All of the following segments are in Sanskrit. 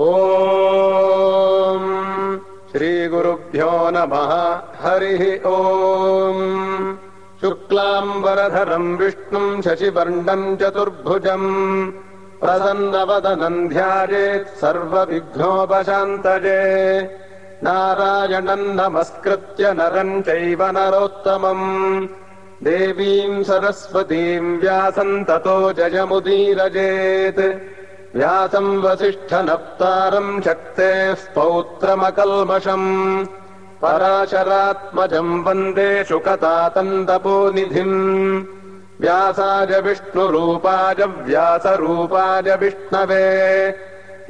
ॐ श्रीगुरुभ्यो नमः। हरिः ॐ। शुक्लाम्बरधरम् विष्णुम् शशिवर्णम् चतुर्भुजम् प्रसन्नवदनम् ध्यायेत् सर्वविघ्नोपशान्तये नारायणम् नमस्कृत्य नरम् चैव नरोत्तमम् देवीम् सरस्वतीम् व्यासम् ततो जयमुदीरजेत् व्यासम् वसिष्ठनप्तारम् शक्तेः पौत्रमकल्मषम् पराशरात्मजम् वन्दे शुकतातन्दपोनिधिम्। व्यासाय विष्णुरूपाय व्यासरूपाय विष्णवे।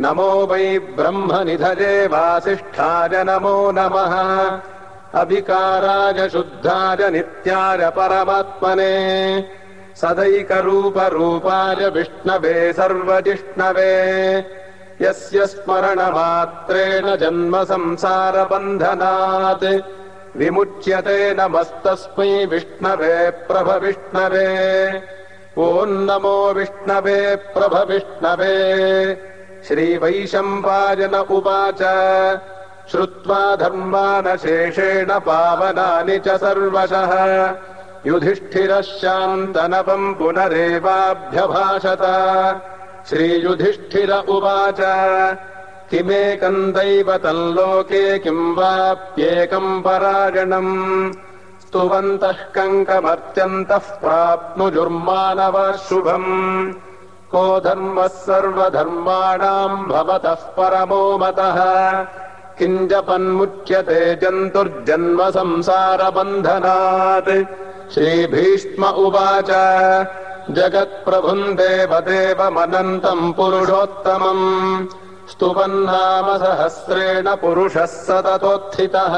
नमो वै ब्रह्मनिधये वासिष्ठाय नमो नमः। अभिकाराय शुद्धाय नित्याय परमात्मने सदैकरूपरूपाय विष्णवे सर्वजिष्णवे यस्य स्मरणमात्रेण जन्म संसारबन्धनात्। विमुच्यते नमस्तस्मै विष्णवे प्रभविष्णवे। ॐ नमो विष्णवे प्रभविष्णवे। श्रीवैशम्पायन उवाच। श्रुत्वा धर्मानशेषेण पावनानि च सर्वशः युधिष्ठिरः शान्तनवम् पुनरेवाभ्यभाषत। श्रीयुधिष्ठिर उवाच किमेकम् दैव तल्लोके किम् वाप्येकम् परायणम्? स्तुवन्तः कङ्कमर्त्यन्तः प्राप्नुजुर्मानव शुभम् को धर्मः सर्वधर्माणाम् भवतः परमो मतः? किञ्जपन्मुच्यते जन्तुर्जन्म संसारबन्धनात् श्रीभीष्म उवाच। जगत्प्रभुम् देवदेवमनन्तम् पुरुषोत्तमम् स्तुवन्नाम सहस्रेण पुरुषः सततोत्थितः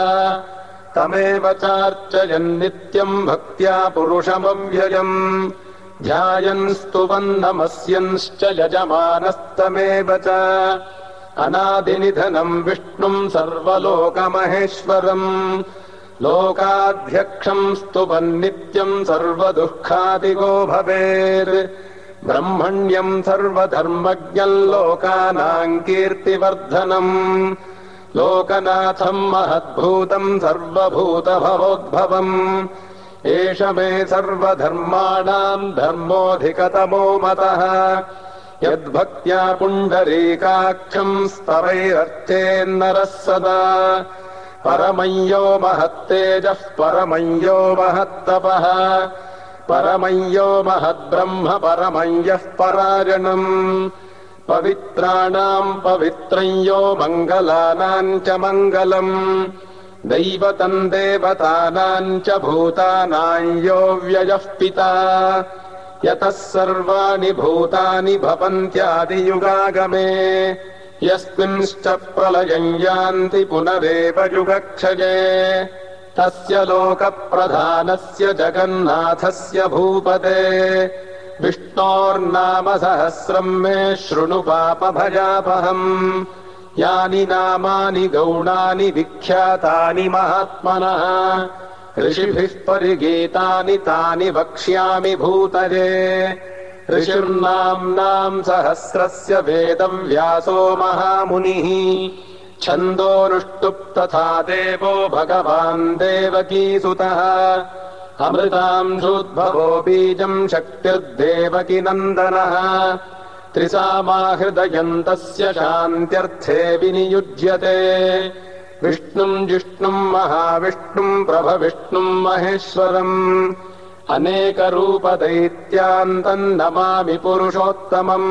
तमेव चार्चयन्नित्यम् भक्त्या पुरुषमव्ययम्। ध्यायन् स्तुवन्नमस्यंश्च यजमानस्तमेव च। अनादिनिधनम् विष्णुम् सर्वलोकमहेश्वरम् लोकाध्यक्षम् स्तुवन्नित्यम् सर्वदुःखादिगो भवेत्। ब्रह्मण्यम् सर्वधर्मज्ञम् लोकानाम् कीर्तिवर्धनम् लोकनाथम् महद्भूतम् सर्वभूतभवोद्भवम्। एष मे सर्वधर्माणाम् धर्मोऽधिकतमो मतः। यद्भक्त्या पुण्डरीकाक्षम् स्तवैरर्थेन्नरः सदा परमय्यो महत्तेजः परमय्यो महत्तपः। परमय्यो महद्ब्रह्म परमय्यः परायणम्। पवित्राणाम् पवित्रम् यो मङ्गलानाम् च मङ्गलम्। दैवतम् देवतानाम् च भूतानाम् यो व्ययः पिता। यतः सर्वाणि भूतानि भवन्त्यादियुगागमे यस्मिंश्च प्रलयम् यान्ति पुनरेव युगक्षये। तस्य लोकप्रधानस्य जगन्नाथस्य भूपते। विष्णोर्नाम सहस्रम् मे शृणु पापभयापहम् यानि नामानि गौणानि विख्यातानि महात्मनः। ऋषिभिः परिगीतानि तानि वक्ष्यामि भूतये ऋषिर्नाम्नाम् सहस्रस्य वेदव्यासो महामुनिः। छन्दोऽनुष्टुप् तथा देवो भगवान् देवकीसुतः। अमृतांशोद्भवो बीजम् शक्तिर्देवकी नन्दनः। त्रिसामाहृदयन्तस्य शान्त्यर्थे विनियुज्यते। विष्णुम् जिष्णुम् महाविष्णुम् प्रभविष्णुम् महेश्वरम् अनेकरूपदैत्यान्तम् नमामि पुरुषोत्तमम्